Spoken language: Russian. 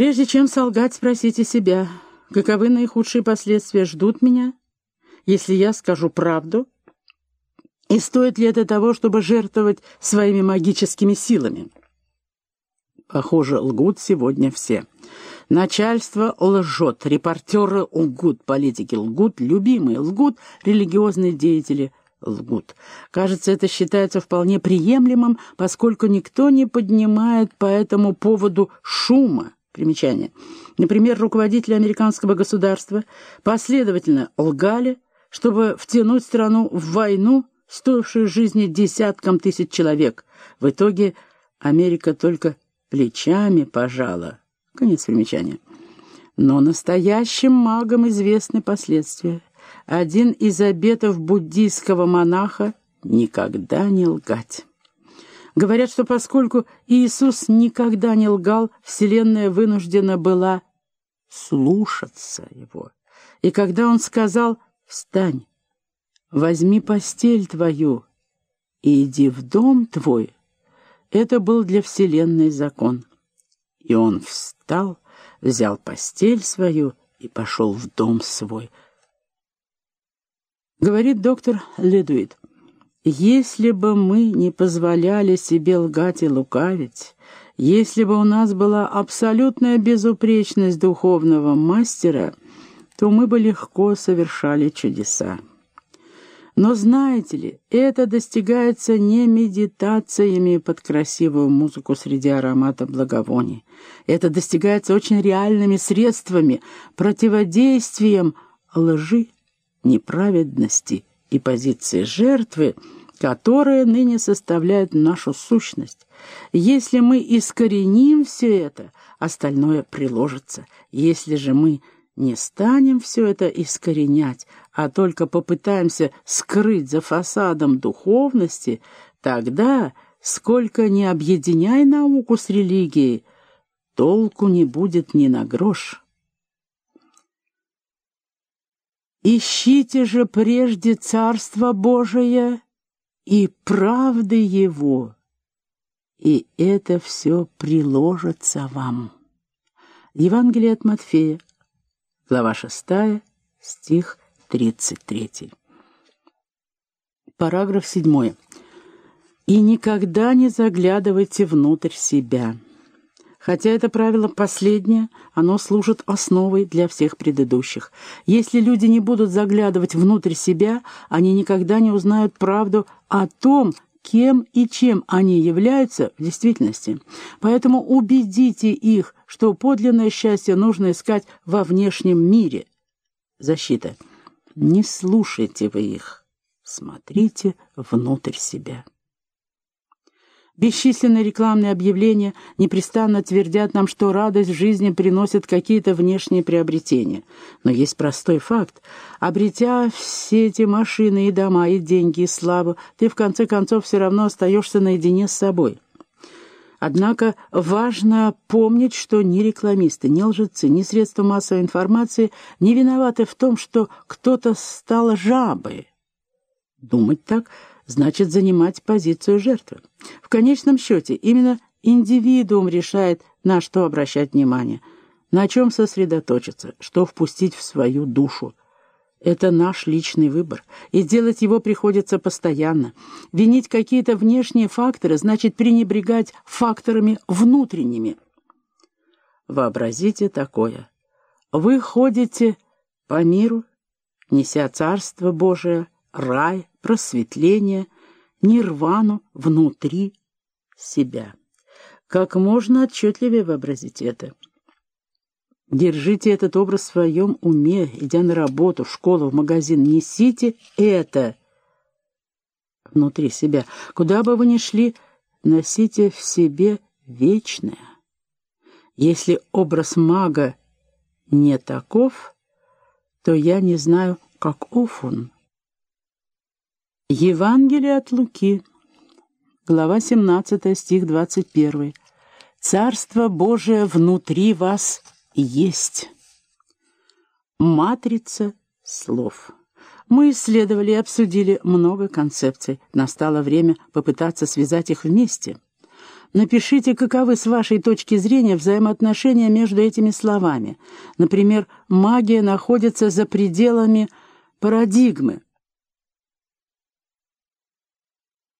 Прежде чем солгать, спросите себя, каковы наихудшие последствия ждут меня, если я скажу правду, и стоит ли это того, чтобы жертвовать своими магическими силами? Похоже, лгут сегодня все. Начальство лжет, репортеры лгут, политики лгут, любимые лгут, религиозные деятели лгут. Кажется, это считается вполне приемлемым, поскольку никто не поднимает по этому поводу шума. Примечание. Например, руководители американского государства последовательно лгали, чтобы втянуть страну в войну, стоившую жизни десяткам тысяч человек. В итоге Америка только плечами пожала. Конец примечания. Но настоящим магам известны последствия. Один из обетов буддийского монаха — никогда не лгать. Говорят, что поскольку Иисус никогда не лгал, Вселенная вынуждена была слушаться Его. И когда Он сказал «Встань, возьми постель твою и иди в дом твой», это был для Вселенной закон. И Он встал, взял постель свою и пошел в дом свой. Говорит доктор Ледуит, если бы мы не позволяли себе лгать и лукавить, если бы у нас была абсолютная безупречность духовного мастера, то мы бы легко совершали чудеса. Но знаете ли, это достигается не медитациями под красивую музыку среди аромата благовоний. Это достигается очень реальными средствами, противодействием лжи, неправедности и позиции жертвы, которые ныне составляют нашу сущность. Если мы искореним все это, остальное приложится. Если же мы не станем все это искоренять, а только попытаемся скрыть за фасадом духовности, тогда, сколько не объединяй науку с религией, толку не будет ни на грош. Ищите же прежде Царство Божие и правды Его, и это все приложится вам. Евангелие от Матфея, глава 6, стих 33. Параграф 7. «И никогда не заглядывайте внутрь себя». Хотя это правило последнее, оно служит основой для всех предыдущих. Если люди не будут заглядывать внутрь себя, они никогда не узнают правду о том, кем и чем они являются в действительности. Поэтому убедите их, что подлинное счастье нужно искать во внешнем мире. Защита. Не слушайте вы их, смотрите внутрь себя. Бесчисленные рекламные объявления непрестанно твердят нам, что радость жизни приносит какие-то внешние приобретения. Но есть простой факт. Обретя все эти машины и дома, и деньги, и славу, ты в конце концов все равно остаешься наедине с собой. Однако важно помнить, что ни рекламисты, ни лжецы, ни средства массовой информации не виноваты в том, что кто-то стал жабой. Думать так – значит занимать позицию жертвы. В конечном счете, именно индивидуум решает, на что обращать внимание, на чем сосредоточиться, что впустить в свою душу. Это наш личный выбор, и делать его приходится постоянно. Винить какие-то внешние факторы значит пренебрегать факторами внутренними. Вообразите такое. Вы ходите по миру, неся Царство Божие, рай, просветление, нирвану внутри себя. Как можно отчетливее вообразить это? Держите этот образ в своем уме, идя на работу, в школу, в магазин. Несите это внутри себя. Куда бы вы ни шли, носите в себе вечное. Если образ мага не таков, то я не знаю, каков он. Евангелие от Луки, глава 17, стих 21. «Царство Божие внутри вас есть». Матрица слов. Мы исследовали и обсудили много концепций. Настало время попытаться связать их вместе. Напишите, каковы с вашей точки зрения взаимоотношения между этими словами. Например, магия находится за пределами парадигмы.